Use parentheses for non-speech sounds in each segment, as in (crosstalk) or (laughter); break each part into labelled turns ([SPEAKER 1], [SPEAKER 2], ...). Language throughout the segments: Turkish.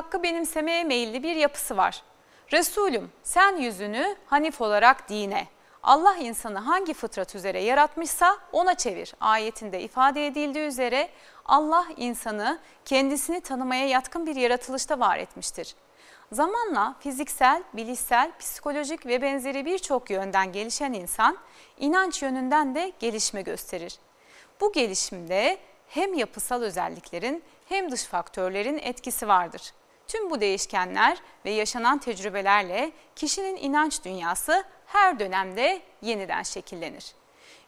[SPEAKER 1] hakkı benimsemeye meyilli bir yapısı var. Resulüm sen yüzünü Hanif olarak dine, Allah insanı hangi fıtrat üzere yaratmışsa ona çevir. Ayetinde ifade edildiği üzere Allah insanı kendisini tanımaya yatkın bir yaratılışta var etmiştir. Zamanla fiziksel, bilişsel, psikolojik ve benzeri birçok yönden gelişen insan inanç yönünden de gelişme gösterir. Bu gelişimde hem yapısal özelliklerin hem dış faktörlerin etkisi vardır. Tüm bu değişkenler ve yaşanan tecrübelerle kişinin inanç dünyası her dönemde yeniden şekillenir.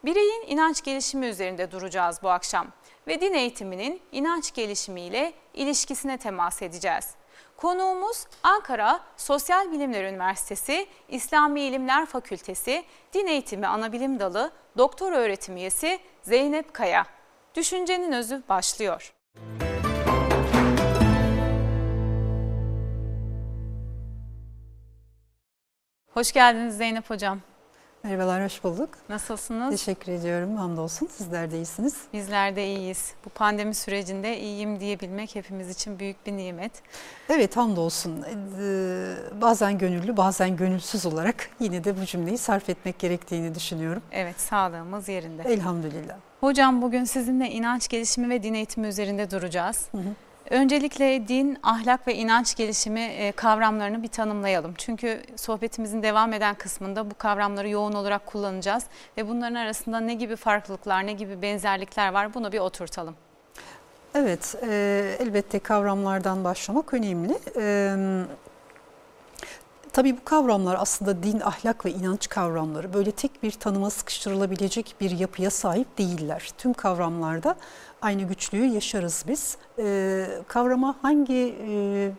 [SPEAKER 1] Bireyin inanç gelişimi üzerinde duracağız bu akşam ve din eğitiminin inanç gelişimiyle ilişkisine temas edeceğiz. Konuğumuz Ankara Sosyal Bilimler Üniversitesi İslami İlimler Fakültesi Din Eğitimi Anabilim Dalı Doktor Öğretim Üyesi Zeynep Kaya. Düşüncenin özü başlıyor. Hoş geldiniz Zeynep Hocam.
[SPEAKER 2] Merhabalar, hoş bulduk.
[SPEAKER 1] Nasılsınız?
[SPEAKER 2] Teşekkür ediyorum, hamdolsun. Sizler de iyisiniz.
[SPEAKER 1] Bizler de iyiyiz. Bu pandemi sürecinde iyiyim diyebilmek hepimiz için büyük bir nimet.
[SPEAKER 2] Evet, hamdolsun. Ee, bazen gönüllü, bazen gönülsüz olarak yine de bu cümleyi sarf etmek gerektiğini düşünüyorum.
[SPEAKER 1] Evet, sağlığımız yerinde.
[SPEAKER 2] Elhamdülillah.
[SPEAKER 1] Hocam bugün sizinle inanç gelişimi ve din eğitimi üzerinde duracağız. Hı hı. Öncelikle din, ahlak ve inanç gelişimi e, kavramlarını bir tanımlayalım. Çünkü sohbetimizin devam eden kısmında bu kavramları yoğun olarak kullanacağız ve bunların arasında ne gibi farklılıklar, ne gibi benzerlikler var bunu bir oturtalım.
[SPEAKER 2] Evet, e, elbette kavramlardan başlamak önemli. E, tabii bu kavramlar aslında din, ahlak ve inanç kavramları böyle tek bir tanıma sıkıştırılabilecek bir yapıya sahip değiller. Tüm kavramlarda aynı güçlüğü yaşarız biz. E, kavrama hangi e,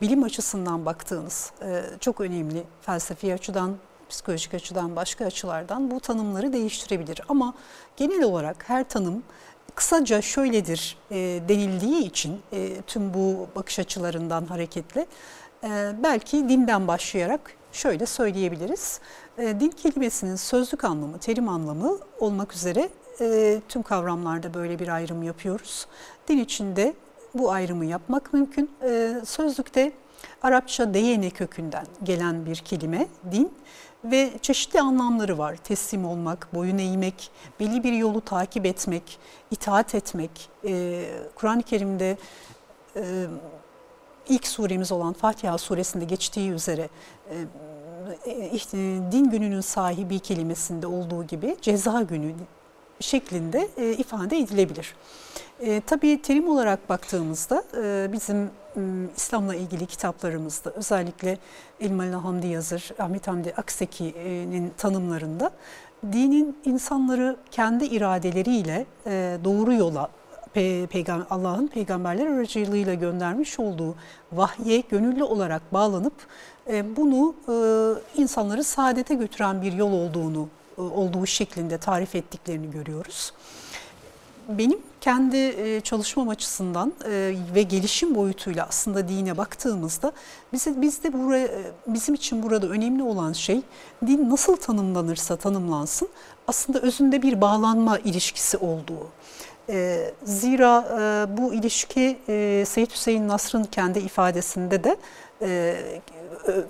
[SPEAKER 2] bilim açısından baktığınız e, çok önemli. Felsefi açıdan, psikolojik açıdan, başka açılardan bu tanımları değiştirebilir. Ama genel olarak her tanım kısaca şöyledir e, denildiği için e, tüm bu bakış açılarından hareketle e, belki dinden başlayarak şöyle söyleyebiliriz. E, din kelimesinin sözlük anlamı, terim anlamı olmak üzere e, tüm kavramlarda böyle bir ayrım yapıyoruz. Din içinde bu ayrımı yapmak mümkün. E, sözlükte Arapça deyene kökünden gelen bir kelime din ve çeşitli anlamları var. Teslim olmak, boyun eğmek, belli bir yolu takip etmek, itaat etmek. E, Kur'an-ı Kerim'de e, ilk suremiz olan Fatiha suresinde geçtiği üzere e, e din gününün sahibi kelimesinde olduğu gibi ceza günü, şeklinde e, ifade edilebilir. E, tabii terim olarak baktığımızda e, bizim e, İslam'la ilgili kitaplarımızda özellikle Elmalı Hamdi Yazır, Ahmet Hamdi Akseki'nin tanımlarında dinin insanları kendi iradeleriyle e, doğru yola Allah'ın peygamberler aracılığıyla göndermiş olduğu vahye gönüllü olarak bağlanıp e, bunu e, insanları saadete götüren bir yol olduğunu olduğu şeklinde tarif ettiklerini görüyoruz. Benim kendi e, çalışmam açısından e, ve gelişim boyutuyla aslında dine baktığımızda bize bizde buraya bizim için burada önemli olan şey din nasıl tanımlanırsa tanımlansın aslında özünde bir bağlanma ilişkisi olduğu. Zira bu ilişki Seyyid Hüseyin Nasr'ın kendi ifadesinde de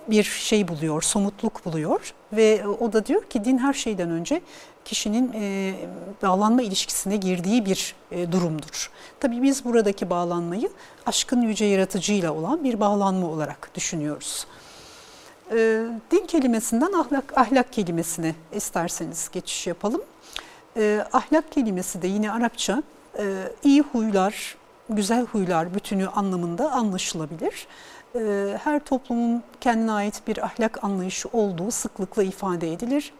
[SPEAKER 2] bir şey buluyor, somutluk buluyor ve o da diyor ki din her şeyden önce kişinin e, bağlanma ilişkisine girdiği bir e, durumdur. Tabii biz buradaki bağlanmayı aşkın yüce yaratıcıyla olan bir bağlanma olarak düşünüyoruz. E, din kelimesinden ahlak, ahlak kelimesine isterseniz geçiş yapalım. E, ahlak kelimesi de yine Arapça e, iyi huylar, güzel huylar bütünü anlamında anlaşılabilir. Ee, her toplumun kendine ait bir ahlak anlayışı olduğu sıklıkla ifade edilir.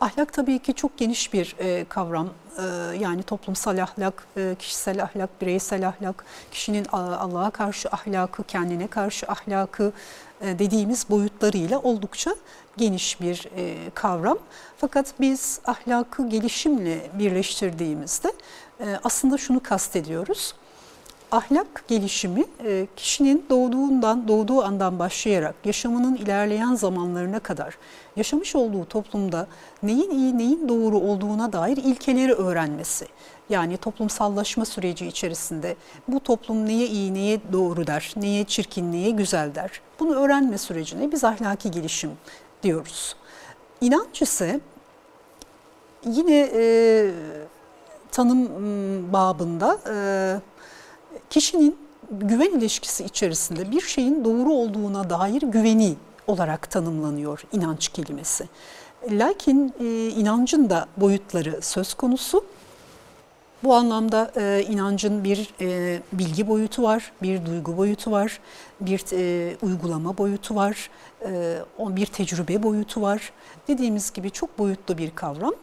[SPEAKER 2] Ahlak tabii ki çok geniş bir e, kavram. E, yani toplumsal ahlak, e, kişisel ahlak, bireysel ahlak, kişinin Allah'a karşı ahlakı, kendine karşı ahlakı e, dediğimiz boyutlarıyla oldukça geniş bir e, kavram. Fakat biz ahlakı gelişimle birleştirdiğimizde e, aslında şunu kastediyoruz ahlak gelişimi e, kişinin doğduğundan doğduğu andan başlayarak yaşamının ilerleyen zamanlarına kadar yaşamış olduğu toplumda neyin iyi neyin doğru olduğuna dair ilkeleri öğrenmesi. Yani toplumsallaşma süreci içerisinde bu toplum neye iyi neye doğru der, neye çirkin neye güzel der. Bunu öğrenme sürecine biz ahlaki gelişim diyoruz. İnanç ise yine e, tanım babında e, kişinin güven ilişkisi içerisinde bir şeyin doğru olduğuna dair güveni olarak tanımlanıyor inanç kelimesi. Lakin e, inancın da boyutları söz konusu. Bu anlamda e, inancın bir e, bilgi boyutu var, bir duygu boyutu var, bir e, uygulama boyutu var, e, bir tecrübe boyutu var. Dediğimiz gibi çok boyutlu bir kavram.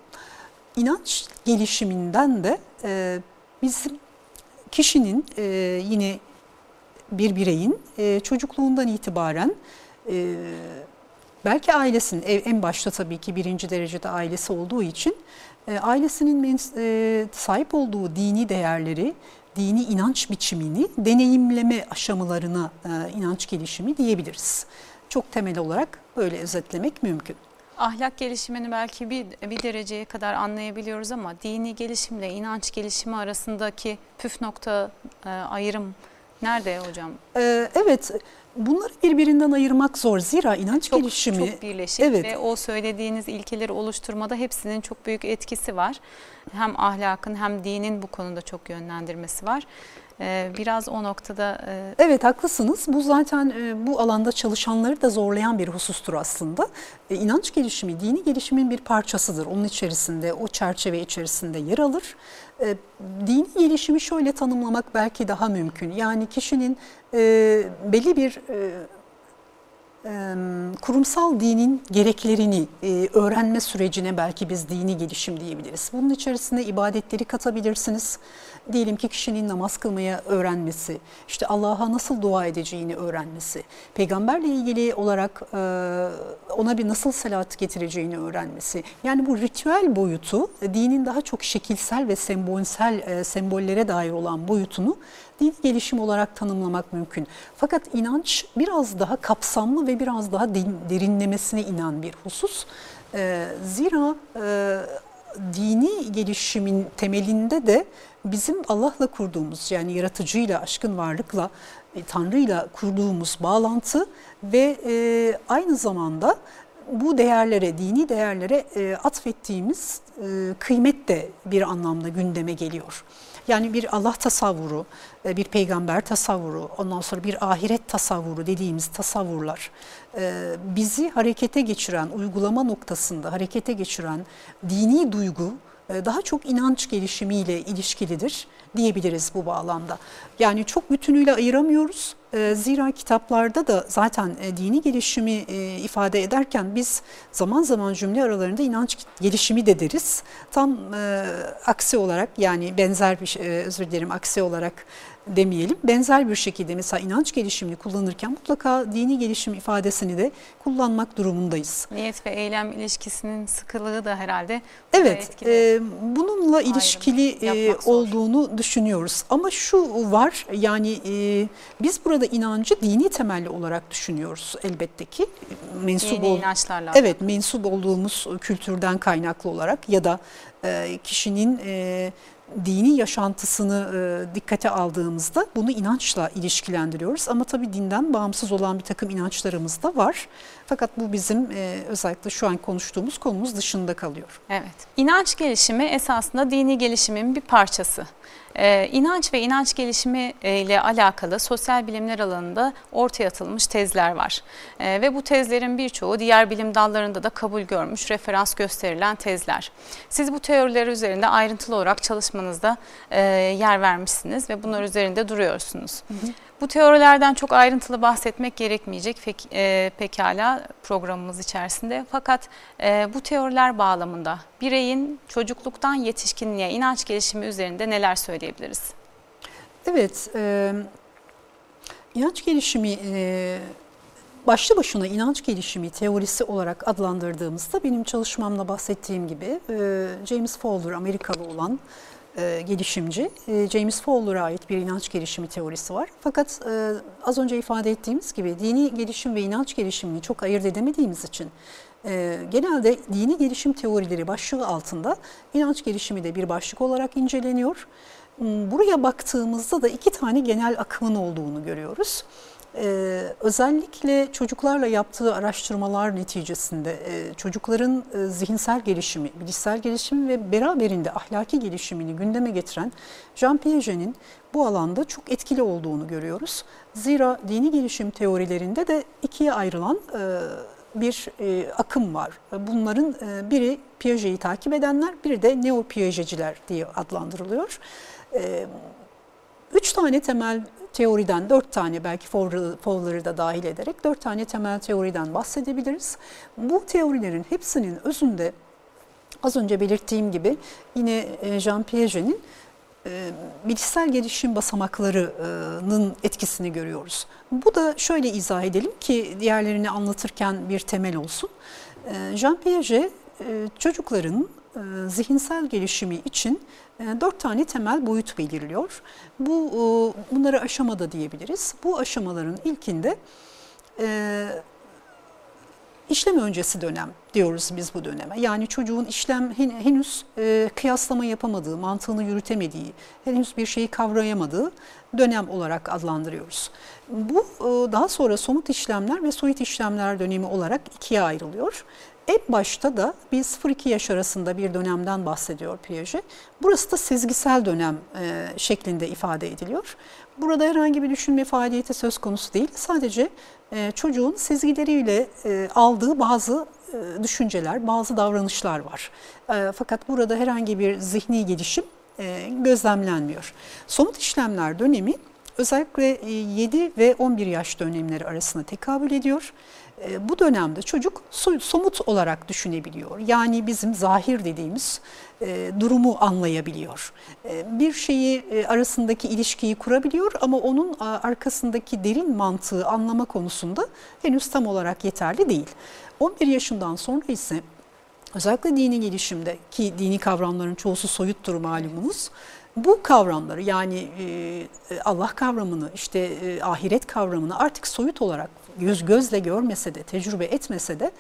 [SPEAKER 2] İnanç gelişiminden de e, bizim kişinin e, yine bir bireyin e, çocukluğundan itibaren e, belki ailesinin en başta tabii ki birinci derecede ailesi olduğu için e, ailesinin e, sahip olduğu dini değerleri, dini inanç biçimini deneyimleme aşamalarına e, inanç gelişimi diyebiliriz. Çok temel olarak böyle özetlemek mümkün.
[SPEAKER 1] Ahlak gelişimini belki bir, bir dereceye kadar anlayabiliyoruz ama dini gelişimle inanç gelişimi arasındaki püf nokta e, ayrım nerede hocam?
[SPEAKER 2] Ee, evet, bunları birbirinden ayırmak zor. Zira inanç
[SPEAKER 1] çok,
[SPEAKER 2] gelişimi...
[SPEAKER 1] Çok birleşik evet. ve o söylediğiniz ilkeleri oluşturmada hepsinin çok büyük etkisi var. Hem ahlakın hem dinin bu konuda çok yönlendirmesi var. Ee, biraz o noktada...
[SPEAKER 2] E... Evet haklısınız. Bu zaten e, bu alanda çalışanları da zorlayan bir husustur aslında. E, inanç gelişimi, dini gelişimin bir parçasıdır. Onun içerisinde, o çerçeve içerisinde yer alır. Dini gelişimi şöyle tanımlamak belki daha mümkün. Yani kişinin belli bir kurumsal dinin gereklerini öğrenme sürecine belki biz dini gelişim diyebiliriz. Bunun içerisinde ibadetleri katabilirsiniz diyelim ki kişinin namaz kılmaya öğrenmesi, işte Allah'a nasıl dua edeceğini öğrenmesi, peygamberle ilgili olarak e, ona bir nasıl salat getireceğini öğrenmesi. Yani bu ritüel boyutu dinin daha çok şekilsel ve sembolsel e, sembollere dair olan boyutunu dini gelişim olarak tanımlamak mümkün. Fakat inanç biraz daha kapsamlı ve biraz daha derinlemesine inen bir husus. E, zira dini gelişimin temelinde de bizim Allah'la kurduğumuz yani yaratıcıyla, aşkın varlıkla, e, Tanrı'yla kurduğumuz bağlantı ve e, aynı zamanda bu değerlere, dini değerlere e, atfettiğimiz e, kıymet de bir anlamda gündeme geliyor. Yani bir Allah tasavvuru, e, bir peygamber tasavvuru, ondan sonra bir ahiret tasavvuru dediğimiz tasavvurlar e, bizi harekete geçiren, uygulama noktasında harekete geçiren dini duygu, daha çok inanç gelişimiyle ilişkilidir diyebiliriz bu bağlamda. Yani çok bütünüyle ayıramıyoruz. E, zira kitaplarda da zaten e, dini gelişimi ifade ederken biz zaman zaman cümle aralarında inanç gelişimi de deriz. Tam aksi olarak yani benzer bir özür dilerim aksi olarak demeyelim. Benzer bir şekilde mesela inanç gelişimini kullanırken mutlaka dini gelişim ifadesini de kullanmak durumundayız.
[SPEAKER 1] Niyet ve eylem ilişkisinin sıkılığı da herhalde
[SPEAKER 2] Evet, e, bununla Ayrım ilişkili e, olduğunu düşünüyoruz. Ama şu var yani e, biz burada inancı dini temelli olarak düşünüyoruz elbette ki.
[SPEAKER 1] Mensup ol, inançlarla.
[SPEAKER 2] Evet, mensup olduğumuz kültürden kaynaklı olarak ya da e, kişinin... E, dini yaşantısını e, dikkate aldığımızda bunu inançla ilişkilendiriyoruz. Ama tabii dinden bağımsız olan bir takım inançlarımız da var. Fakat bu bizim e, özellikle şu an konuştuğumuz konumuz dışında kalıyor.
[SPEAKER 1] Evet. İnanç gelişimi esasında dini gelişimin bir parçası. Ee, inanç ve inanç gelişimi e, ile alakalı sosyal bilimler alanında ortaya atılmış tezler var. Ee, ve bu tezlerin birçoğu diğer bilim dallarında da kabul görmüş, referans gösterilen tezler. Siz bu teoriler üzerinde ayrıntılı olarak çalışmanızda e, yer vermişsiniz ve bunlar üzerinde duruyorsunuz. Hı hı. Bu teorilerden çok ayrıntılı bahsetmek gerekmeyecek pek, e, pekala programımız içerisinde. Fakat e, bu teoriler bağlamında bireyin çocukluktan yetişkinliğe inanç gelişimi üzerinde neler söyleyebiliriz?
[SPEAKER 2] Evet, e, inanç gelişimi e, başlı başına inanç gelişimi teorisi olarak adlandırdığımızda benim çalışmamda bahsettiğim gibi e, James Fowler Amerikalı olan e, gelişimci. E, James Fowler'a ait bir inanç gelişimi teorisi var. Fakat e, az önce ifade ettiğimiz gibi dini gelişim ve inanç gelişimini çok ayırt edemediğimiz için e, genelde dini gelişim teorileri başlığı altında inanç gelişimi de bir başlık olarak inceleniyor. Hmm, buraya baktığımızda da iki tane genel akımın olduğunu görüyoruz. Ee, özellikle çocuklarla yaptığı araştırmalar neticesinde e, çocukların e, zihinsel gelişimi, bilişsel gelişimi ve beraberinde ahlaki gelişimini gündeme getiren Jean Piaget'in bu alanda çok etkili olduğunu görüyoruz. Zira dini gelişim teorilerinde de ikiye ayrılan e, bir e, akım var. Bunların e, biri Piaget'i takip edenler, biri de neo Piaget'ciler diye adlandırılıyor. E, üç tane temel teoriden dört tane belki Fowler'ı da dahil ederek dört tane temel teoriden bahsedebiliriz. Bu teorilerin hepsinin özünde az önce belirttiğim gibi yine e, Jean Piaget'in e, bilişsel gelişim basamaklarının etkisini görüyoruz. Bu da şöyle izah edelim ki diğerlerini anlatırken bir temel olsun. E, Jean Piaget çocukların zihinsel gelişimi için e, dört tane temel boyut belirliyor. Bu e, bunları aşamada diyebiliriz. Bu aşamaların ilkinde e, işlem öncesi dönem diyoruz biz bu döneme. Yani çocuğun işlem henüz kıyaslama yapamadığı, mantığını yürütemediği, henüz bir şeyi kavrayamadığı dönem olarak adlandırıyoruz. Bu daha sonra somut işlemler ve soyut işlemler dönemi olarak ikiye ayrılıyor. En başta da bir 0-2 yaş arasında bir dönemden bahsediyor Piaget. Burası da sezgisel dönem e, şeklinde ifade ediliyor. Burada herhangi bir düşünme faaliyeti söz konusu değil. Sadece e, çocuğun sezgileriyle e, aldığı bazı e, düşünceler, bazı davranışlar var. Fakat burada herhangi bir zihni gelişim gözlemlenmiyor. Somut işlemler dönemi özellikle 7 e, ve 11 yaş dönemleri arasında tekabül ediyor. Bu dönemde çocuk somut olarak düşünebiliyor. Yani bizim zahir dediğimiz e, durumu anlayabiliyor. E, bir şeyi arasındaki ilişkiyi kurabiliyor ama onun arkasındaki derin mantığı anlama konusunda henüz tam olarak yeterli değil. 11 yaşından sonra ise özellikle dini gelişimde ki dini kavramların çoğusu soyuttur malumunuz. Bu kavramları yani Allah kavramını işte ahiret kavramını artık soyut olarak göz gözle görmese de, tecrübe etmese de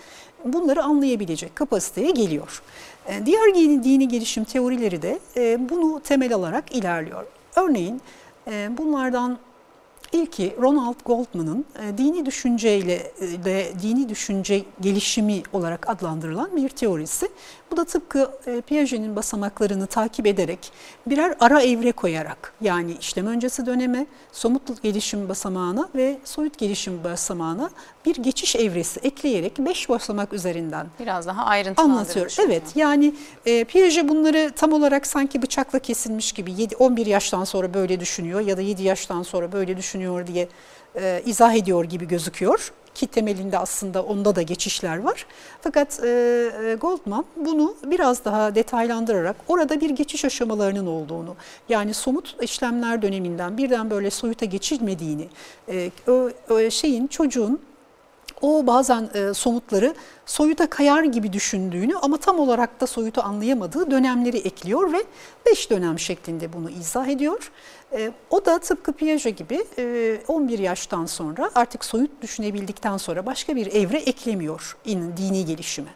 [SPEAKER 2] bunları anlayabilecek kapasiteye geliyor. E, diğer dini, gelişim teorileri de e, bunu temel alarak ilerliyor. Örneğin e, bunlardan İlki Ronald Goldman'ın dini düşünceyle de dini düşünce gelişimi olarak adlandırılan bir teorisi. Bu da tıpkı e, Piaget'in basamaklarını takip ederek birer ara evre koyarak yani işlem öncesi döneme, somut gelişim basamağına ve soyut gelişim basamağına bir geçiş evresi ekleyerek beş basamak üzerinden
[SPEAKER 1] biraz daha ayrıntılandırıyor. Anlatıyor.
[SPEAKER 2] Evet yani e, Piaget bunları tam olarak sanki bıçakla kesilmiş gibi 7, 11 yaştan sonra böyle düşünüyor ya da 7 yaştan sonra böyle düşünüyor diye e, izah ediyor gibi gözüküyor ki temelinde aslında onda da geçişler var. Fakat e, e, Goldman bunu biraz daha detaylandırarak orada bir geçiş aşamalarının olduğunu yani somut işlemler döneminden birden böyle soyuta geçilmediğini, e, o, o şeyin çocuğun o bazen e, somutları soyuta kayar gibi düşündüğünü ama tam olarak da soyutu anlayamadığı dönemleri ekliyor ve 5 dönem şeklinde bunu izah ediyor. E, o da tıpkı Piaget gibi e, 11 yaştan sonra artık soyut düşünebildikten sonra başka bir evre eklemiyor dini gelişime.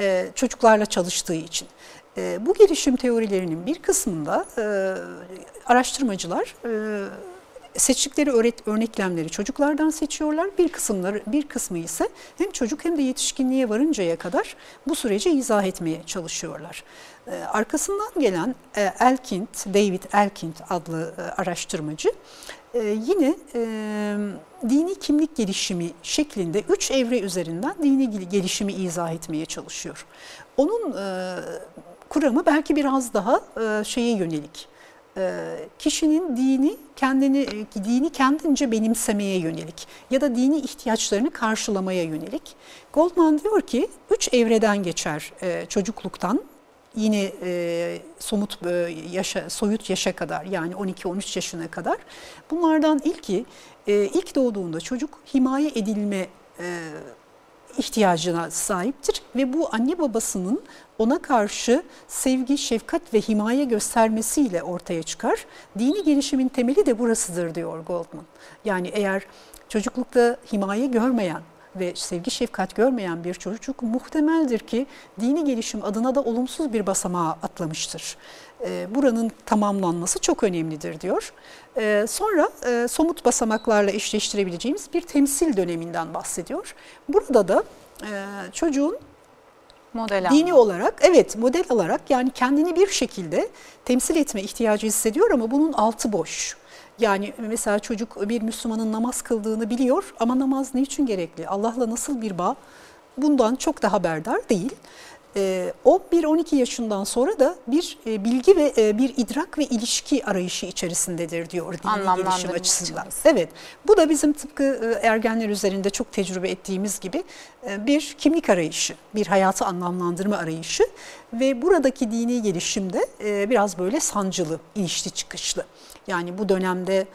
[SPEAKER 2] E, çocuklarla çalıştığı için. E, bu gelişim teorilerinin bir kısmında e, araştırmacılar e, seçtikleri örneklemleri çocuklardan seçiyorlar. Bir kısımları bir kısmı ise hem çocuk hem de yetişkinliğe varıncaya kadar bu süreci izah etmeye çalışıyorlar. Ee, arkasından gelen e, Elkind, David Elkind adlı e, araştırmacı e, yine dini kimlik gelişimi şeklinde üç evre üzerinden dini gelişimi izah etmeye çalışıyor. Onun kuramı belki biraz daha şeye yönelik kişinin dini kendini dini kendince benimsemeye yönelik ya da dini ihtiyaçlarını karşılamaya yönelik. Goldman diyor ki üç evreden geçer çocukluktan yine e, somut e, yaşa, soyut yaşa kadar yani 12-13 yaşına kadar. Bunlardan ilki e, ilk doğduğunda çocuk himaye edilme e, ihtiyacına sahiptir ve bu anne babasının ona karşı sevgi, şefkat ve himaye göstermesiyle ortaya çıkar. Dini gelişimin temeli de burasıdır diyor Goldman. Yani eğer çocuklukta himaye görmeyen ve sevgi şefkat görmeyen bir çocuk muhtemeldir ki dini gelişim adına da olumsuz bir basamağa atlamıştır. E, buranın tamamlanması çok önemlidir diyor. E, sonra e, somut basamaklarla eşleştirebileceğimiz bir temsil döneminden bahsediyor. Burada da çocuğun model dini olarak evet model olarak yani kendini bir şekilde temsil etme ihtiyacı hissediyor ama bunun altı boş. Yani mesela çocuk bir Müslümanın namaz kıldığını biliyor ama namaz ne için gerekli? Allah'la nasıl bir bağ? Bundan çok da haberdar değil. 11-12 ee, yaşından sonra da bir e, bilgi ve e, bir idrak ve ilişki arayışı içerisindedir diyor dini gelişim açısından. Evet bu da bizim tıpkı e, ergenler üzerinde çok tecrübe ettiğimiz gibi bir kimlik arayışı, bir hayatı anlamlandırma arayışı ve buradaki dini gelişimde biraz böyle sancılı, inişli çıkışlı. Yani bu dönemde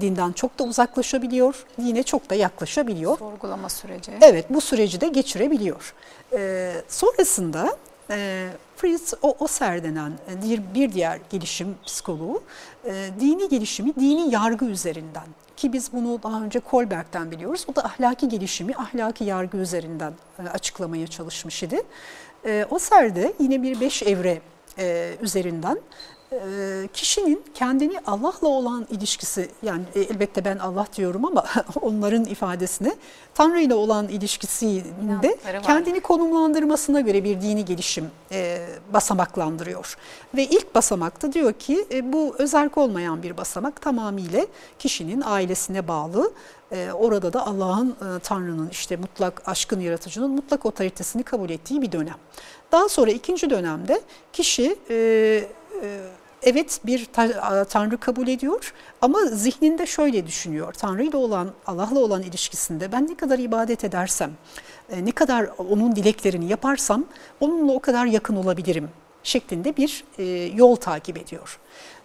[SPEAKER 2] dinden çok da uzaklaşabiliyor, dine çok da yaklaşabiliyor.
[SPEAKER 1] Sorgulama süreci.
[SPEAKER 2] Evet bu süreci de geçirebiliyor. Ee, sonrasında e, Fritz Osser denen bir, bir diğer gelişim psikoloğu e, dini gelişimi dini yargı üzerinden ki biz bunu daha önce Kohlberg'den biliyoruz. O da ahlaki gelişimi ahlaki yargı üzerinden e, açıklamaya çalışmış idi. E, Osser de yine bir beş evre e, üzerinden kişinin kendini Allah'la olan ilişkisi yani e, elbette ben Allah diyorum ama (laughs) onların ifadesine Tanrı ile olan ilişkisinde kendini konumlandırmasına göre bir dini gelişim e, basamaklandırıyor. Ve ilk basamakta diyor ki e, bu özerk olmayan bir basamak tamamıyla kişinin ailesine bağlı. Orada da Allah'ın Tanrı'nın işte mutlak aşkın yaratıcının mutlak otoritesini kabul ettiği bir dönem. Daha sonra ikinci dönemde kişi evet bir Tanrı kabul ediyor ama zihninde şöyle düşünüyor. Tanrı ile olan, Allah'la olan ilişkisinde ben ne kadar ibadet edersem, e, ne kadar onun dileklerini yaparsam onunla o kadar yakın olabilirim şeklinde bir e, yol takip ediyor.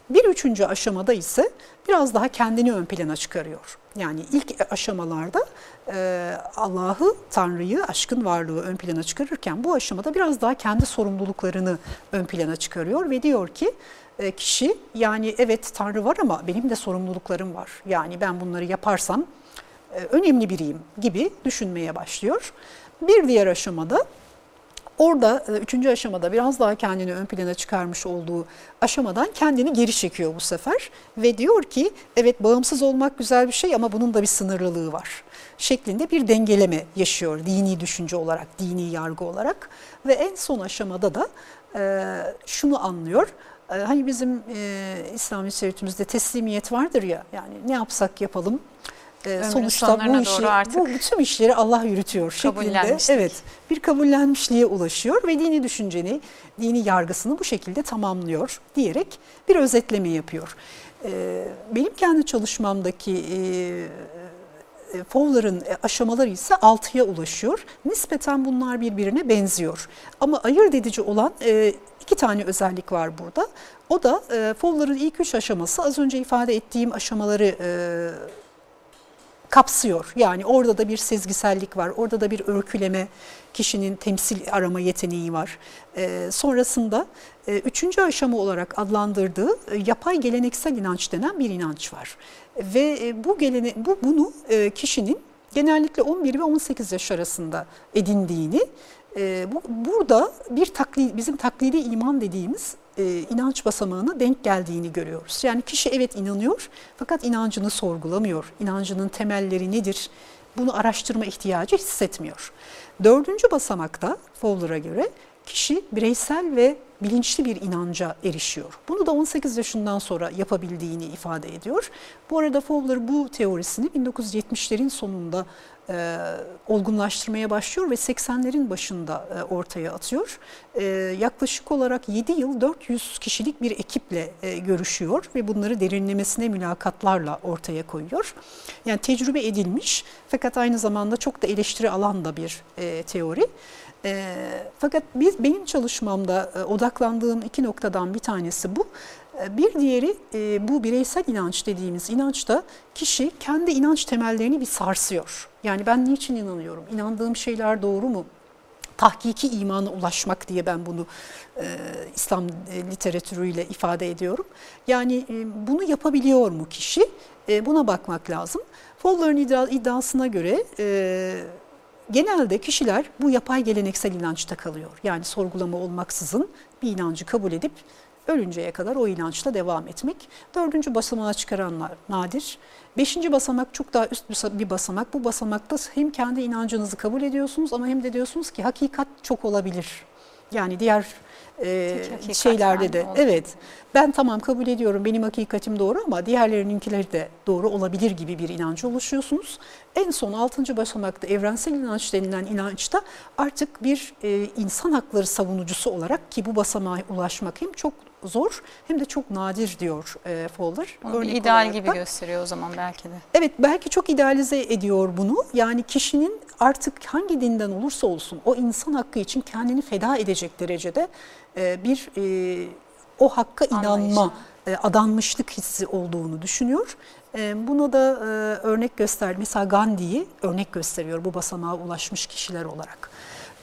[SPEAKER 2] Bir üçüncü aşamada ise biraz daha kendini ön plana çıkarıyor. Yani ilk aşamalarda e, Allah'ı, Tanrı'yı, aşkın varlığı ön plana çıkarırken bu aşamada biraz daha kendi sorumluluklarını ön plana çıkarıyor ve diyor ki e, kişi yani evet Tanrı var ama benim de sorumluluklarım var. Yani ben bunları yaparsam e, önemli biriyim gibi düşünmeye başlıyor. Bir diğer aşamada orada e, üçüncü aşamada biraz daha kendini ön plana çıkarmış olduğu aşamadan kendini geri çekiyor bu sefer ve diyor ki evet bağımsız olmak güzel bir şey ama bunun da bir sınırlılığı var. şeklinde bir dengeleme yaşıyor dini düşünce olarak, dini yargı olarak ve en son aşamada da şunu anlıyor. Ee, hani bizim e, İslami şeriatimizde teslimiyet vardır ya yani ne yapsak yapalım e, sonuçta bu işi bu bütün işleri Allah yürütüyor şeklinde evet bir kabullenmişliğe ulaşıyor ve dini düşünceni, dini yargısını bu şekilde tamamlıyor diyerek bir özetleme yapıyor. E, benim kendi çalışmamdaki e, e Fowler'ın e, aşamaları ise 6'ya ulaşıyor. Nispeten bunlar birbirine benziyor. Ama ayırt edici olan e, İki tane özellik var burada. O da e, Fowler'ın ilk üç aşaması az önce ifade ettiğim aşamaları e, kapsıyor. Yani orada da bir sezgisellik var, orada da bir örküleme, kişinin temsil arama yeteneği var. E, sonrasında e, üçüncü aşama olarak adlandırdığı e, yapay geleneksel inanç denen bir inanç var. Ve e, bu, gelene, bu bunu e, kişinin genellikle 11 ve 18 yaş arasında edindiğini e, bu, burada bir taklid, bizim taklidi iman dediğimiz e, inanç basamağına denk geldiğini görüyoruz. Yani kişi evet inanıyor fakat inancını sorgulamıyor. İnancının temelleri nedir? Bunu araştırma ihtiyacı hissetmiyor. Dördüncü basamakta Fowler'a göre kişi bireysel ve bilinçli bir inanca erişiyor. Bunu da 18 yaşından sonra yapabildiğini ifade ediyor. Bu arada Fowler bu teorisini 1970'lerin sonunda e, olgunlaştırmaya başlıyor ve 80'lerin başında e, ortaya atıyor. E, yaklaşık olarak 7 yıl 400 kişilik bir ekiple e, görüşüyor ve bunları derinlemesine mülakatlarla ortaya koyuyor. Yani tecrübe edilmiş fakat aynı zamanda çok da eleştiri alan da bir e, teori. E, fakat biz benim çalışmamda e, odaklandığım iki noktadan bir tanesi bu. E, bir diğeri e, bu bireysel inanç dediğimiz inançta kişi kendi inanç temellerini bir sarsıyor. Yani ben niçin inanıyorum? İnandığım şeyler doğru mu? tahkiki imana ulaşmak diye ben bunu e, İslam e, literatürüyle ifade ediyorum. Yani e, bunu yapabiliyor mu kişi? E, buna bakmak lazım. Fowler'ın iddia, iddiasına göre e, genelde kişiler bu yapay geleneksel inançta kalıyor. Yani sorgulama olmaksızın bir inancı kabul edip ölünceye kadar o inançla devam etmek. Dördüncü basamağa çıkaranlar nadir. Beşinci basamak çok daha üst bir basamak. Bu basamakta hem kendi inancınızı kabul ediyorsunuz ama hem de diyorsunuz ki hakikat çok olabilir. Yani diğer e, şeylerde de olabilir. evet ben tamam kabul ediyorum benim hakikatim doğru ama diğerlerininkileri de doğru olabilir gibi bir inancı oluşuyorsunuz. En son altıncı basamakta evrensel inanç denilen inançta artık bir e, insan hakları savunucusu olarak ki bu basamağa ulaşmak hem çok zor hem de çok nadir diyor e, Fowler.
[SPEAKER 1] Onu ideal gibi da. gösteriyor o zaman belki de.
[SPEAKER 2] Evet belki çok idealize ediyor bunu. Yani kişinin artık hangi dinden olursa olsun o insan hakkı için kendini feda edecek derecede e, bir e, o hakka inanma, e, adanmışlık hissi olduğunu düşünüyor. E, buna da e, örnek göster. Mesela Gandhi'yi örnek gösteriyor bu basamağa ulaşmış kişiler olarak.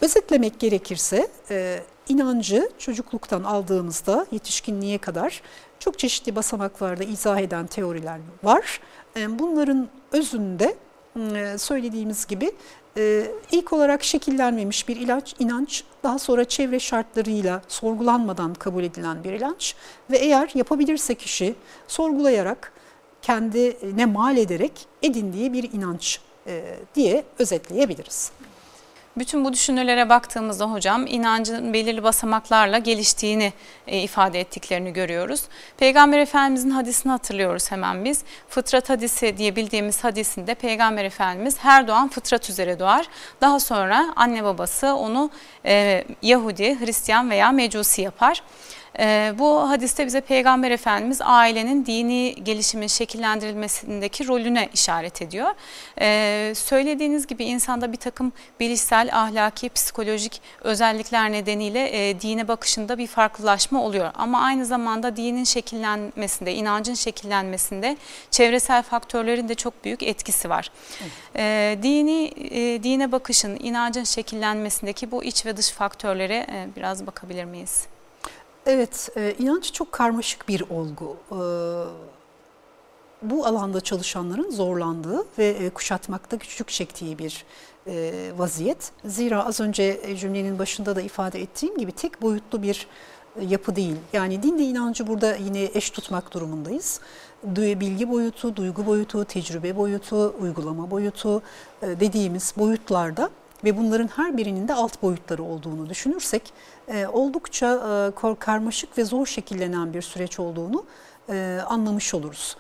[SPEAKER 2] Özetlemek gerekirse e, inancı çocukluktan aldığımızda yetişkinliğe kadar çok çeşitli basamaklarda izah eden teoriler var. E, bunların özünde e, söylediğimiz gibi e, ilk olarak şekillenmemiş bir ilaç, inanç, daha sonra çevre şartlarıyla sorgulanmadan kabul edilen bir inanç ve eğer yapabilirse kişi sorgulayarak kendine mal ederek edindiği bir inanç diye özetleyebiliriz.
[SPEAKER 1] Bütün bu düşüncelere baktığımızda hocam inancın belirli basamaklarla geliştiğini e, ifade ettiklerini görüyoruz. Peygamber Efendimizin hadisini hatırlıyoruz hemen biz. Fıtrat hadisi diye bildiğimiz hadisinde Peygamber Efendimiz her doğan fıtrat üzere doğar. Daha sonra anne babası onu e, Yahudi, Hristiyan veya Mecusi yapar. E, bu hadiste bize Peygamber Efendimiz ailenin dini gelişimin şekillendirilmesindeki rolüne işaret ediyor. E, söylediğiniz gibi insanda bir takım bilişsel, ahlaki, psikolojik özellikler nedeniyle e, dine bakışında bir farklılaşma oluyor. Ama aynı zamanda dinin şekillenmesinde, inancın şekillenmesinde çevresel faktörlerin de çok büyük etkisi var. E, dini e, Dine bakışın, inancın şekillenmesindeki bu iç ve dış faktörlere e, biraz bakabilir miyiz?
[SPEAKER 2] Evet, e, inanç çok karmaşık bir olgu. E, bu alanda çalışanların zorlandığı ve e, kuşatmakta güçlük çektiği bir e, vaziyet. Zira az önce e, cümlenin başında da ifade ettiğim gibi tek boyutlu bir e, yapı değil. Yani dinle inancı burada yine eş tutmak durumundayız. Bilgi boyutu, duygu boyutu, tecrübe boyutu, uygulama boyutu e, dediğimiz boyutlarda ve bunların her birinin de alt boyutları olduğunu düşünürsek oldukça e, karmaşık ve zor şekillenen bir süreç olduğunu e, anlamış oluruz.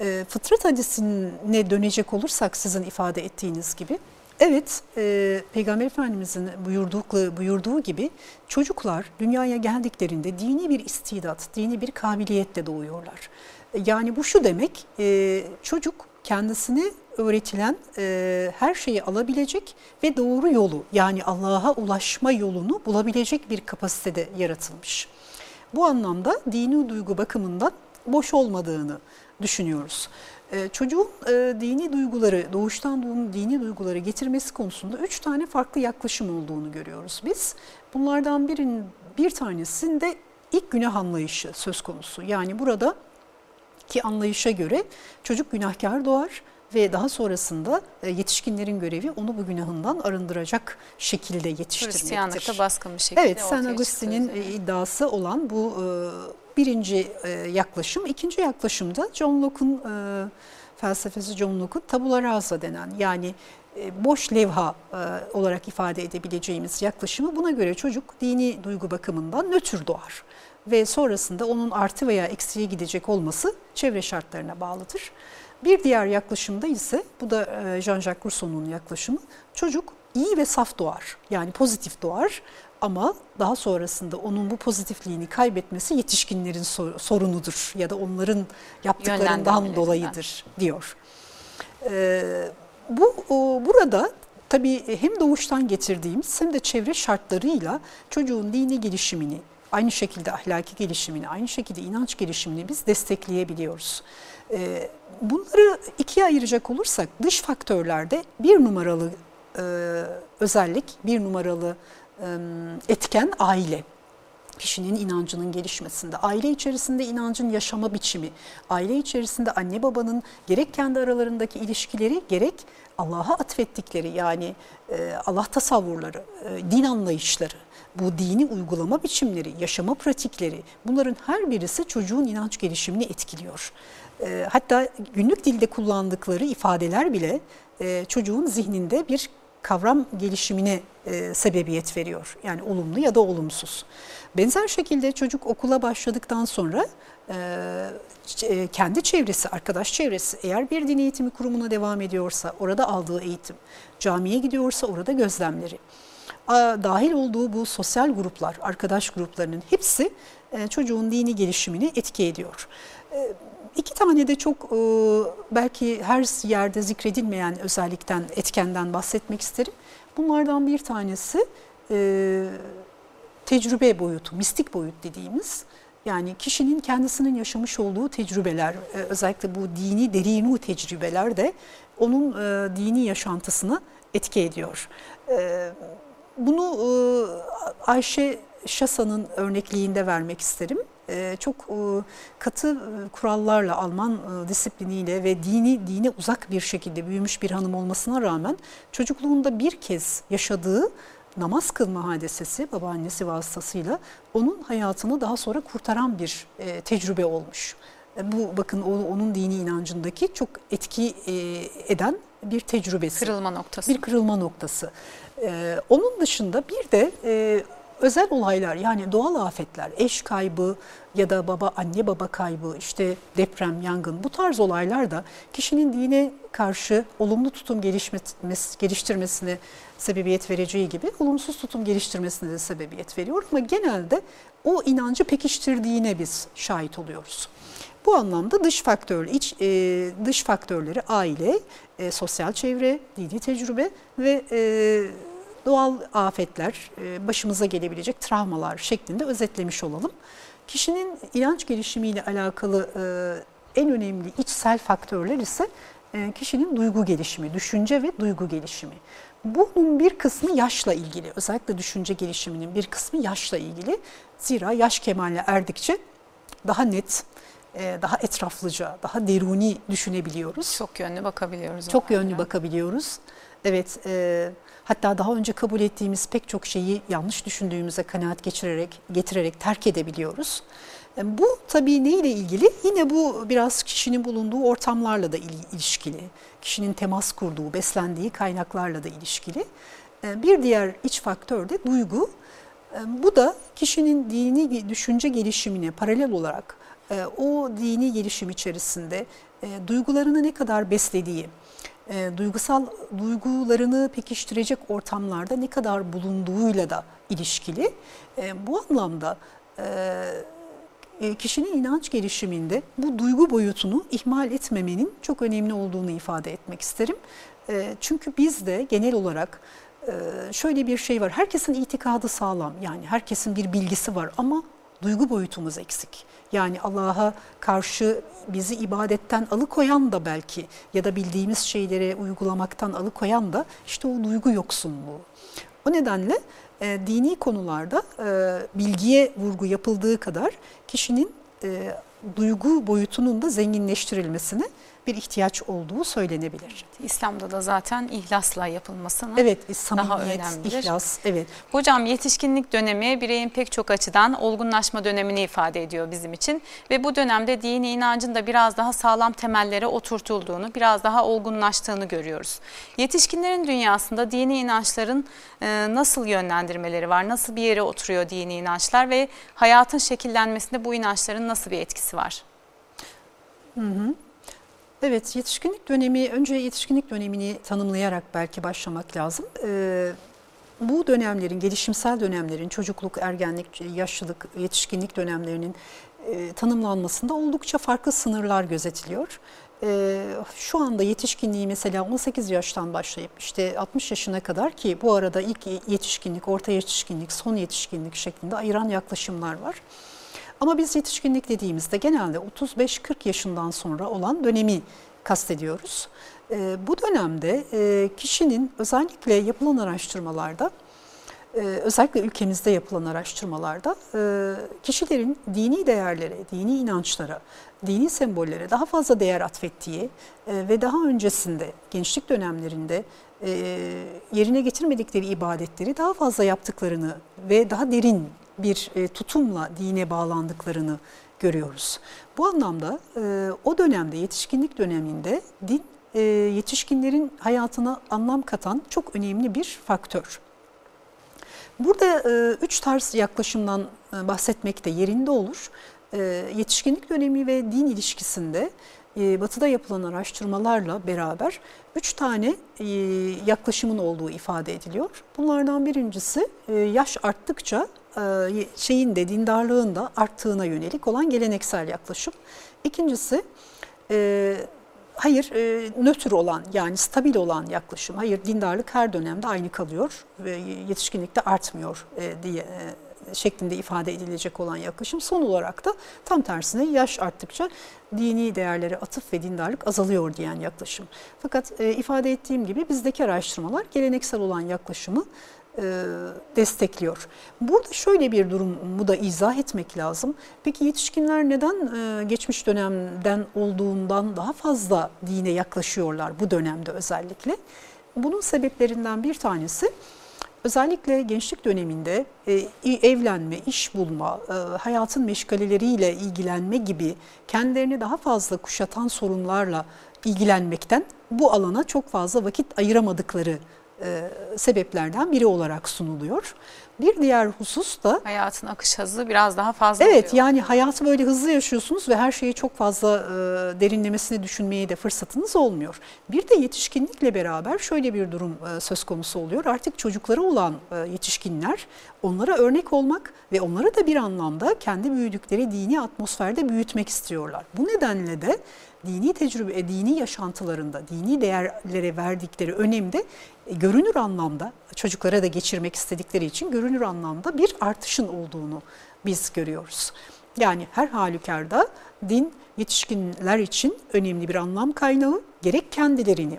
[SPEAKER 2] E, fıtrat hadisine dönecek olursak sizin ifade ettiğiniz gibi Evet, e, Peygamber Efendimizin buyurduğu, buyurduğu gibi çocuklar dünyaya geldiklerinde dini bir istidat, dini bir kabiliyetle doğuyorlar. Yani bu şu demek, e, çocuk kendisine öğretilen e, her şeyi alabilecek ve doğru yolu yani Allah'a ulaşma yolunu bulabilecek bir kapasitede yaratılmış. Bu anlamda dini duygu bakımından boş olmadığını düşünüyoruz. E, çocuğun e, dini duyguları, doğuştan doğum dini duyguları getirmesi konusunda üç tane farklı yaklaşım olduğunu görüyoruz biz. Bunlardan birinin bir tanesinde ilk günah anlayışı söz konusu. Yani burada ki anlayışa göre çocuk günahkar doğar ve daha sonrasında e, yetişkinlerin görevi onu bu günahından arındıracak şekilde yetiştirmektir.
[SPEAKER 1] Hristiyanlıkta baskın bir şekilde
[SPEAKER 2] Evet, San Agustin'in e, iddiası olan bu e, birinci yaklaşım. İkinci yaklaşımda John Locke'un felsefesi John Locke'un tabula rasa denen yani boş levha olarak ifade edebileceğimiz yaklaşımı buna göre çocuk dini duygu bakımından nötr doğar ve sonrasında onun artı veya eksiye gidecek olması çevre şartlarına bağlıdır. Bir diğer yaklaşımda ise bu da e, Jean-Jacques Rousseau'nun yaklaşımı çocuk iyi ve saf doğar yani pozitif doğar ama daha sonrasında onun bu pozitifliğini kaybetmesi yetişkinlerin sorunudur ya da onların yaptıklarından dolayıdır diyor. Ee, bu burada tabii hem doğuştan getirdiğimiz hem de çevre şartlarıyla çocuğun dini gelişimini aynı şekilde ahlaki gelişimini, aynı şekilde inanç gelişimini biz destekleyebiliyoruz. E, bunları ikiye ayıracak olursak dış faktörlerde bir numaralı e, özellik, bir numaralı etken aile kişinin inancının gelişmesinde, aile içerisinde inancın yaşama biçimi, aile içerisinde anne babanın gerek kendi aralarındaki ilişkileri gerek Allah'a atfettikleri yani e, Allah tasavvurları, e, din anlayışları, bu dini uygulama biçimleri, yaşama pratikleri bunların her birisi çocuğun inanç gelişimini etkiliyor. E, hatta günlük dilde kullandıkları ifadeler bile e, çocuğun zihninde bir kavram gelişimine e, sebebiyet veriyor. Yani olumlu ya da olumsuz. Benzer şekilde çocuk okula başladıktan sonra e, kendi çevresi, arkadaş çevresi eğer bir din eğitimi kurumuna devam ediyorsa orada aldığı eğitim, camiye gidiyorsa orada gözlemleri, dahil olduğu bu sosyal gruplar, arkadaş gruplarının hepsi e, çocuğun dini gelişimini etki ediyor. E, iki tane de çok e, belki her yerde zikredilmeyen özellikten, etkenden bahsetmek isterim. Bunlardan bir tanesi tecrübe boyutu, mistik boyut dediğimiz. Yani kişinin kendisinin yaşamış olduğu tecrübeler, özellikle bu dini derinu tecrübeler de onun dini yaşantısını etki ediyor. Bunu Ayşe Şasa'nın örnekliğinde vermek isterim. Çok katı kurallarla, Alman disipliniyle ve dini dine uzak bir şekilde büyümüş bir hanım olmasına rağmen çocukluğunda bir kez yaşadığı namaz kılma hadisesi babaannesi vasıtasıyla onun hayatını daha sonra kurtaran bir tecrübe olmuş. Bu bakın onun dini inancındaki çok etki eden bir tecrübesi.
[SPEAKER 1] Kırılma noktası.
[SPEAKER 2] Bir kırılma noktası. Ee, onun dışında bir de e, özel olaylar yani doğal afetler, eş kaybı ya da baba anne baba kaybı, işte deprem, yangın bu tarz olaylar da kişinin dine karşı olumlu tutum geliştirmesine sebebiyet vereceği gibi olumsuz tutum geliştirmesine de sebebiyet veriyor ama genelde o inancı pekiştirdiğine biz şahit oluyoruz. Bu anlamda dış faktör, iç e, dış faktörleri aile, e, sosyal çevre, dini tecrübe ve e, doğal afetler, e, başımıza gelebilecek travmalar şeklinde özetlemiş olalım. Kişinin inanç gelişimiyle alakalı e, en önemli içsel faktörler ise e, kişinin duygu gelişimi, düşünce ve duygu gelişimi. Bunun bir kısmı yaşla ilgili, özellikle düşünce gelişiminin bir kısmı yaşla ilgili. Zira yaş kemaline erdikçe daha net, daha etraflıca, daha deruni düşünebiliyoruz.
[SPEAKER 1] Çok yönlü bakabiliyoruz.
[SPEAKER 2] Çok yönlü bakabiliyoruz. Evet, e, hatta daha önce kabul ettiğimiz pek çok şeyi yanlış düşündüğümüze kanaat geçirerek, getirerek terk edebiliyoruz. E, bu tabii neyle ilgili? Yine bu biraz kişinin bulunduğu ortamlarla da ilişkili. Kişinin temas kurduğu, beslendiği kaynaklarla da ilişkili. E, bir diğer iç faktör de duygu. E, bu da kişinin dini düşünce gelişimine paralel olarak o dini gelişim içerisinde duygularını ne kadar beslediği, e, duygusal duygularını pekiştirecek ortamlarda ne kadar bulunduğuyla da ilişkili. Bu anlamda kişinin inanç gelişiminde bu duygu boyutunu ihmal etmemenin çok önemli olduğunu ifade etmek isterim. Çünkü bizde genel olarak şöyle bir şey var. Herkesin itikadı sağlam yani herkesin bir bilgisi var ama duygu boyutumuz eksik. Yani Allah'a karşı bizi ibadetten alıkoyan da belki ya da bildiğimiz şeyleri uygulamaktan alıkoyan da işte o duygu yoksunluğu. O nedenle e, dini konularda e, bilgiye vurgu yapıldığı kadar kişinin e, duygu boyutunun da zenginleştirilmesine bir ihtiyaç olduğu söylenebilir.
[SPEAKER 1] İslam'da da zaten ihlasla yapılmasının
[SPEAKER 2] evet, daha önemlidir. ihlas, evet.
[SPEAKER 1] Hocam yetişkinlik dönemi bireyin pek çok açıdan olgunlaşma dönemini ifade ediyor bizim için ve bu dönemde dini inancın da biraz daha sağlam temellere oturtulduğunu, biraz daha olgunlaştığını görüyoruz. Yetişkinlerin dünyasında dini inançların e, nasıl yönlendirmeleri var, nasıl bir yere oturuyor dini inançlar ve hayatın şekillenmesinde bu inançların nasıl bir etkisi var?
[SPEAKER 2] Hı hı. Evet, yetişkinlik dönemi, önce yetişkinlik dönemini tanımlayarak belki başlamak lazım. Ee, bu dönemlerin, gelişimsel dönemlerin, çocukluk, ergenlik, yaşlılık, yetişkinlik dönemlerinin e, tanımlanmasında oldukça farklı sınırlar gözetiliyor. e, şu anda yetişkinliği mesela 18 yaştan başlayıp işte 60 yaşına kadar ki bu arada ilk yetişkinlik, orta yetişkinlik, son yetişkinlik şeklinde ayıran yaklaşımlar var. Ama biz yetişkinlik dediğimizde genelde 35-40 yaşından sonra olan dönemi kastediyoruz. E, bu dönemde e, kişinin özellikle yapılan araştırmalarda ee, özellikle ülkemizde yapılan araştırmalarda e, kişilerin dini değerlere, dini inançlara, dini sembollere daha fazla değer atfettiği e, ve daha öncesinde gençlik dönemlerinde e, yerine getirmedikleri ibadetleri daha fazla yaptıklarını ve daha derin bir tutumla dine bağlandıklarını görüyoruz. Bu anlamda o dönemde yetişkinlik döneminde din yetişkinlerin hayatına anlam katan çok önemli bir faktör. Burada e, üç tarz yaklaşımdan e, bahsetmek de yerinde olur. E, yetişkinlik dönemi ve din ilişkisinde e, batıda yapılan araştırmalarla beraber üç tane e, yaklaşımın olduğu ifade ediliyor. Bunlardan birincisi e, yaş arttıkça e, şeyin de dindarlığın da arttığına yönelik olan geleneksel yaklaşım. İkincisi e, Hayır, e, nötr olan yani stabil olan yaklaşım. Hayır, dindarlık her dönemde aynı kalıyor ve yetişkinlikte artmıyor e, diye e, şeklinde ifade edilecek olan yaklaşım. Son olarak da tam tersine yaş arttıkça dini değerlere atıf ve dindarlık azalıyor diyen yaklaşım. Fakat e, ifade ettiğim gibi bizdeki araştırmalar geleneksel olan yaklaşımı e, destekliyor. Burada şöyle bir durumu da izah etmek lazım. Peki yetişkinler neden e, geçmiş dönemden olduğundan daha fazla dine yaklaşıyorlar bu dönemde özellikle? Bunun sebeplerinden bir tanesi özellikle gençlik döneminde e, evlenme, iş bulma, hayatın meşgaleleriyle ilgilenme gibi kendilerini daha fazla kuşatan sorunlarla ilgilenmekten bu alana çok fazla vakit ayıramadıkları e, sebeplerden biri olarak sunuluyor. Bir diğer husus da
[SPEAKER 1] hayatın akış hızı biraz daha fazla
[SPEAKER 2] Evet
[SPEAKER 1] oluyor.
[SPEAKER 2] yani hayatı böyle hızlı yaşıyorsunuz ve her şeyi çok fazla e, derinlemesine düşünmeye de fırsatınız olmuyor. Bir de yetişkinlikle beraber şöyle bir durum e, söz konusu oluyor. Artık çocukları olan e, yetişkinler onlara örnek olmak ve onları da bir anlamda kendi büyüdükleri dini atmosferde büyütmek istiyorlar. Bu nedenle de dini tecrübe, dini yaşantılarında, dini değerlere verdikleri önemde görünür anlamda çocuklara da geçirmek istedikleri için görünür anlamda bir artışın olduğunu biz görüyoruz. Yani her halükarda din yetişkinler için önemli bir anlam kaynağı gerek kendilerini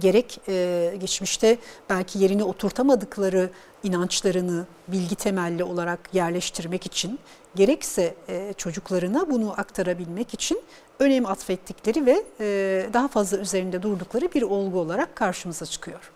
[SPEAKER 2] gerek e, geçmişte belki yerini oturtamadıkları inançlarını bilgi temelli olarak yerleştirmek için gerekse e, çocuklarına bunu aktarabilmek için önem atfettikleri ve e, daha fazla üzerinde durdukları bir olgu olarak karşımıza çıkıyor.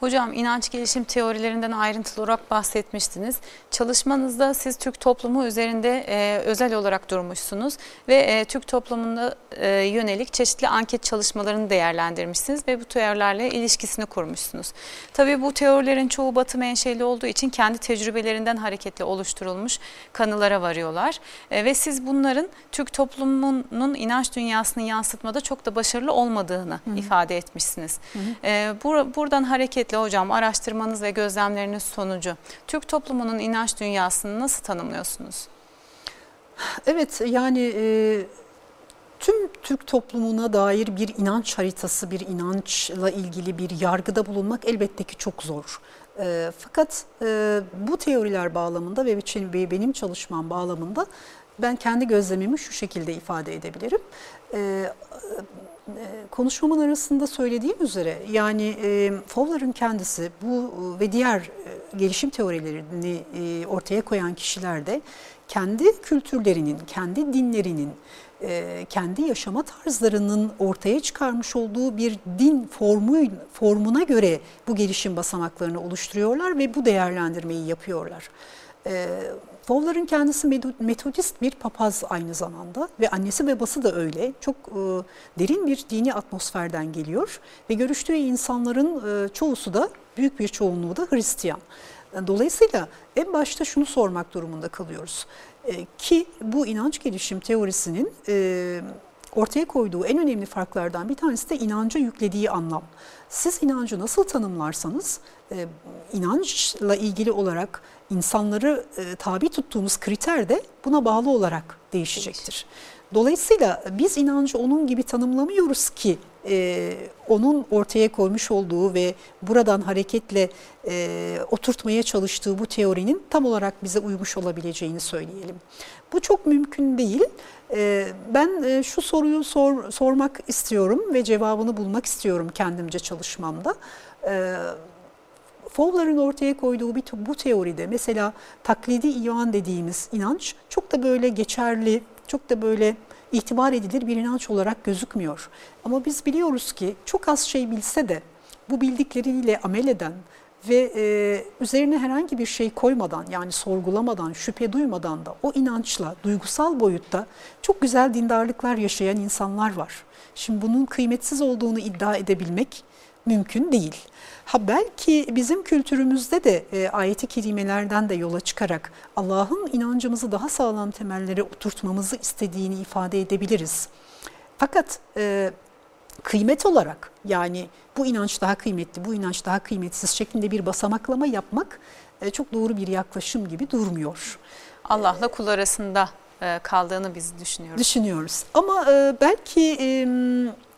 [SPEAKER 1] Hocam inanç gelişim teorilerinden ayrıntılı olarak bahsetmiştiniz. Çalışmanızda siz Türk toplumu üzerinde e, özel olarak durmuşsunuz ve e, Türk toplumuna e, yönelik çeşitli anket çalışmalarını değerlendirmişsiniz ve bu teorilerle ilişkisini kurmuşsunuz. Tabii bu teorilerin çoğu batı menşeli olduğu için kendi tecrübelerinden hareketle oluşturulmuş kanılara varıyorlar. E, ve siz bunların Türk toplumunun inanç dünyasını yansıtmada çok da başarılı olmadığını Hı -hı. ifade etmişsiniz. Hı -hı. E, bur buradan hareket Özellikle hocam araştırmanız ve gözlemleriniz sonucu Türk toplumunun inanç dünyasını nasıl tanımlıyorsunuz?
[SPEAKER 2] Evet yani e, tüm Türk toplumuna dair bir inanç haritası, bir inançla ilgili bir yargıda bulunmak elbette ki çok zor. E, fakat e, bu teoriler bağlamında ve benim çalışmam bağlamında ben kendi gözlemimi şu şekilde ifade edebilirim. E, konuşmamın arasında söylediğim üzere yani e, Fowler'ın kendisi bu ve diğer e, gelişim teorilerini e, ortaya koyan kişiler de kendi kültürlerinin, kendi dinlerinin, e, kendi yaşama tarzlarının ortaya çıkarmış olduğu bir din formu formuna göre bu gelişim basamaklarını oluşturuyorlar ve bu değerlendirmeyi yapıyorlar. E, Fowler'ın kendisi metodist bir papaz aynı zamanda ve annesi ve babası da öyle. Çok e, derin bir dini atmosferden geliyor ve görüştüğü insanların e, çoğusu da büyük bir çoğunluğu da Hristiyan. Dolayısıyla en başta şunu sormak durumunda kalıyoruz. E, ki bu inanç gelişim teorisinin e, ortaya koyduğu en önemli farklardan bir tanesi de inanca yüklediği anlam. siz inancı nasıl tanımlarsanız e, inançla ilgili olarak insanları e, tabi tuttuğunuz kriter de buna bağlı olarak değişecektir. Dolayısıyla biz inancı onun gibi tanımlamıyoruz ki e, onun ortaya koymuş olduğu ve buradan hareketle e, oturtmaya çalıştığı bu teorinin tam olarak bize uymuş olabileceğini söyleyelim. Bu çok mümkün değil. E, ben e, şu soruyu sor, sormak istiyorum ve cevabını bulmak istiyorum kendimce çalışmamda. E, Fowler'ın ortaya koyduğu bir, bu teoride mesela taklidi iman dediğimiz inanç çok da böyle geçerli, çok da böyle itibar edilir bir inanç olarak gözükmüyor. Ama biz biliyoruz ki çok az şey bilse de bu bildikleriyle amel eden ve e, üzerine herhangi bir şey koymadan yani sorgulamadan, şüphe duymadan da o inançla duygusal boyutta çok güzel dindarlıklar yaşayan insanlar var. Şimdi bunun kıymetsiz olduğunu iddia edebilmek mümkün değil. Ha belki bizim kültürümüzde de e, ayeti kerimelerden de yola çıkarak Allah'ın inancımızı daha sağlam temellere oturtmamızı istediğini ifade edebiliriz. Fakat e, kıymet olarak yani bu inanç daha kıymetli, bu inanç daha kıymetsiz şeklinde bir basamaklama yapmak e, çok doğru bir yaklaşım gibi durmuyor.
[SPEAKER 1] Allah'la kul arasında e, kaldığını biz düşünüyoruz.
[SPEAKER 2] Düşünüyoruz ama e, belki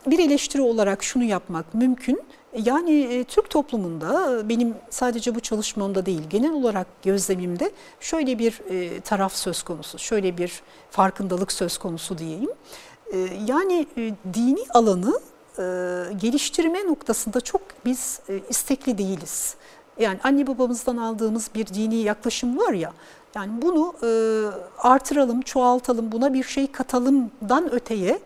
[SPEAKER 2] bir eleştiri olarak şunu yapmak mümkün. Yani e, Türk toplumunda e, benim sadece bu çalışmamda değil genel olarak gözlemimde şöyle bir e, taraf söz konusu, şöyle bir farkındalık söz konusu diyeyim. Yani dini alanı geliştirme noktasında çok biz istekli değiliz. Yani anne babamızdan aldığımız bir dini yaklaşım var ya, yani bunu artıralım, çoğaltalım, buna bir şey katalımdan öteye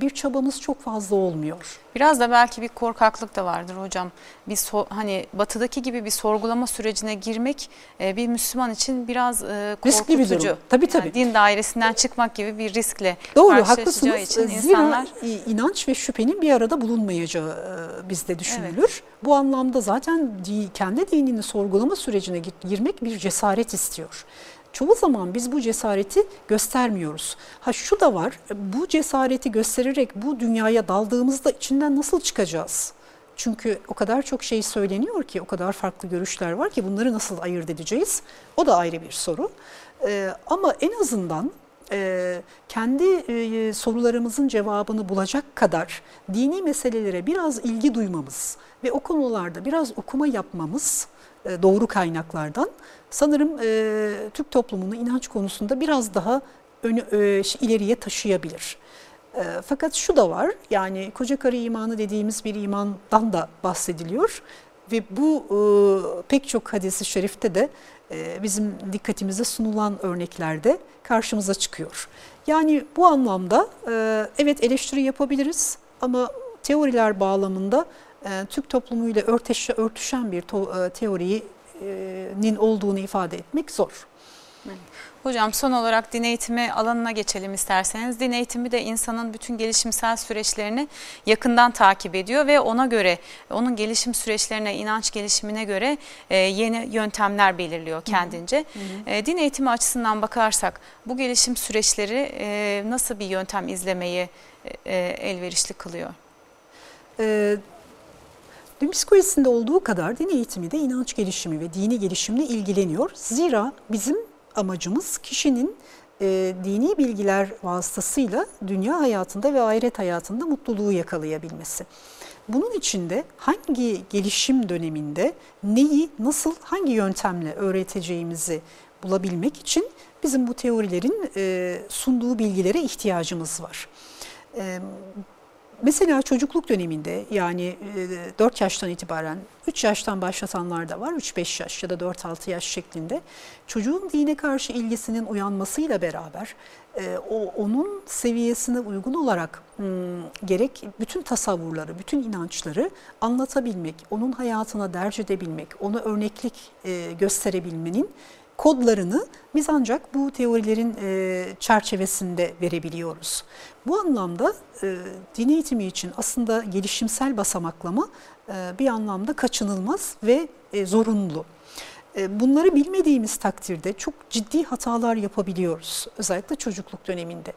[SPEAKER 2] bir çabamız çok fazla olmuyor.
[SPEAKER 1] Biraz da belki bir korkaklık da vardır hocam. Bir so, hani batıdaki gibi bir sorgulama sürecine girmek e, bir Müslüman için biraz e, korkutucu. Riskli bir durum.
[SPEAKER 2] Tabii tabii. Yani
[SPEAKER 1] din dairesinden çıkmak gibi bir riskle
[SPEAKER 2] Doğru, haklısınız. için insanlar... Zira inanç ve şüphenin bir arada bulunmayacağı e, bizde düşünülür. Evet. Bu anlamda zaten kendi dinini sorgulama sürecine girmek bir cesaret istiyor. Çoğu zaman biz bu cesareti göstermiyoruz. Ha şu da var, bu cesareti göstererek bu dünyaya daldığımızda içinden nasıl çıkacağız? Çünkü o kadar çok şey söyleniyor ki, o kadar farklı görüşler var ki bunları nasıl ayırt edeceğiz? O da ayrı bir soru. Ee, ama en azından e, kendi e, sorularımızın cevabını bulacak kadar dini meselelere biraz ilgi duymamız ve o konularda biraz okuma yapmamız e, doğru kaynaklardan sanırım e, Türk toplumunu inanç konusunda biraz daha önü, e, ileriye taşıyabilir. E, fakat şu da var yani koca karı imanı dediğimiz bir imandan da bahsediliyor ve bu e, pek çok hadisi şerifte de e, bizim dikkatimize sunulan örneklerde karşımıza çıkıyor. Yani bu anlamda e, evet eleştiri yapabiliriz ama teoriler bağlamında e, Türk toplumuyla örteşe, örtüşen bir to, e, teoriyi nin olduğunu ifade etmek zor.
[SPEAKER 1] Hocam son olarak din eğitimi alanına geçelim isterseniz. Din eğitimi de insanın bütün gelişimsel süreçlerini yakından takip ediyor ve ona göre, onun gelişim süreçlerine, inanç gelişimine göre e, yeni yöntemler belirliyor kendince. Hı hı. E, din eğitimi açısından bakarsak bu gelişim süreçleri e, nasıl bir yöntem izlemeyi elverişli kılıyor?
[SPEAKER 2] Evet Din psikolojisinde olduğu kadar din eğitimi de inanç gelişimi ve dini gelişimle ilgileniyor. Zira bizim amacımız kişinin e, dini bilgiler vasıtasıyla dünya hayatında ve ahiret hayatında mutluluğu yakalayabilmesi. Bunun için de hangi gelişim döneminde neyi nasıl hangi yöntemle öğreteceğimizi bulabilmek için bizim bu teorilerin e, sunduğu bilgilere ihtiyacımız var. E, Mesela çocukluk döneminde yani 4 e, yaştan itibaren 3 yaştan başlatanlar da var 3-5 yaş ya da 4-6 yaş şeklinde. Çocuğun dine karşı ilgisinin uyanmasıyla beraber e, o onun seviyesine uygun olarak gerek bütün tasavvurları, bütün inançları anlatabilmek, onun hayatına derc edebilmek, ona örneklik e, gösterebilmenin kodlarını biz ancak bu teorilerin e, çerçevesinde verebiliyoruz. Bu anlamda e, din eğitimi için aslında gelişimsel basamaklama e, bir anlamda kaçınılmaz ve e, zorunlu. E, bunları bilmediğimiz takdirde çok ciddi hatalar yapabiliyoruz özellikle çocukluk döneminde.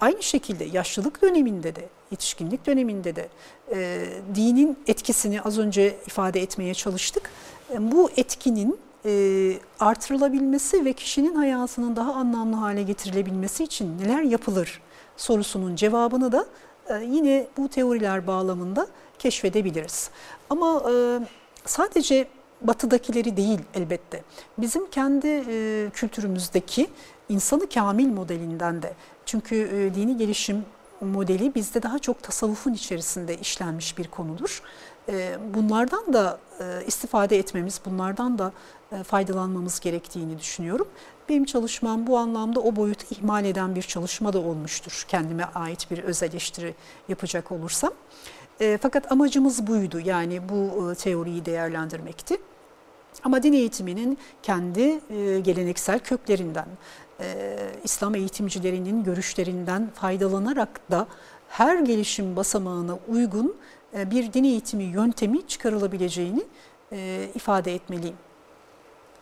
[SPEAKER 2] Aynı şekilde yaşlılık döneminde de, yetişkinlik döneminde de e, dinin etkisini az önce ifade etmeye çalıştık. E, bu etkinin e, artırılabilmesi ve kişinin hayatının daha anlamlı hale getirilebilmesi için neler yapılır sorusunun cevabını da e, yine bu teoriler bağlamında keşfedebiliriz. Ama e, sadece batıdakileri değil elbette. Bizim kendi e, kültürümüzdeki insanı kamil modelinden de çünkü e, dini gelişim modeli bizde daha çok tasavvufun içerisinde işlenmiş bir konudur. E, bunlardan da e, istifade etmemiz, bunlardan da faydalanmamız gerektiğini düşünüyorum. Benim çalışmam bu anlamda o boyutu ihmal eden bir çalışma da olmuştur. Kendime ait bir öz eleştiri yapacak olursam. E, fakat amacımız buydu yani bu e, teoriyi değerlendirmekti. Ama din eğitiminin kendi e, geleneksel köklerinden, e, İslam eğitimcilerinin görüşlerinden faydalanarak da her gelişim basamağına uygun e, bir din eğitimi yöntemi çıkarılabileceğini e, ifade etmeliyim.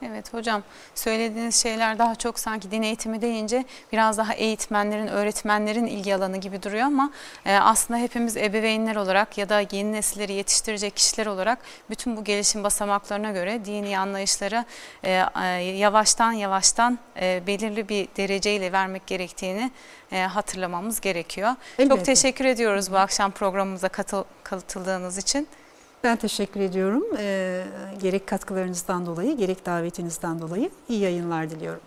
[SPEAKER 1] Evet hocam söylediğiniz şeyler daha çok sanki din eğitimi deyince biraz daha eğitmenlerin, öğretmenlerin ilgi alanı gibi duruyor ama e, aslında hepimiz ebeveynler olarak ya da yeni nesilleri yetiştirecek kişiler olarak bütün bu gelişim basamaklarına göre dini anlayışları e, e, yavaştan yavaştan e, belirli bir dereceyle vermek gerektiğini e, hatırlamamız gerekiyor. Elbette. Çok teşekkür ediyoruz bu akşam programımıza katıl, katıldığınız için.
[SPEAKER 2] Ben teşekkür ediyorum. E, gerek katkılarınızdan dolayı gerek davetinizden dolayı iyi yayınlar diliyorum.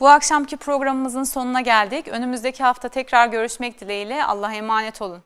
[SPEAKER 1] Bu akşamki programımızın sonuna geldik. Önümüzdeki hafta tekrar görüşmek dileğiyle Allah'a emanet olun.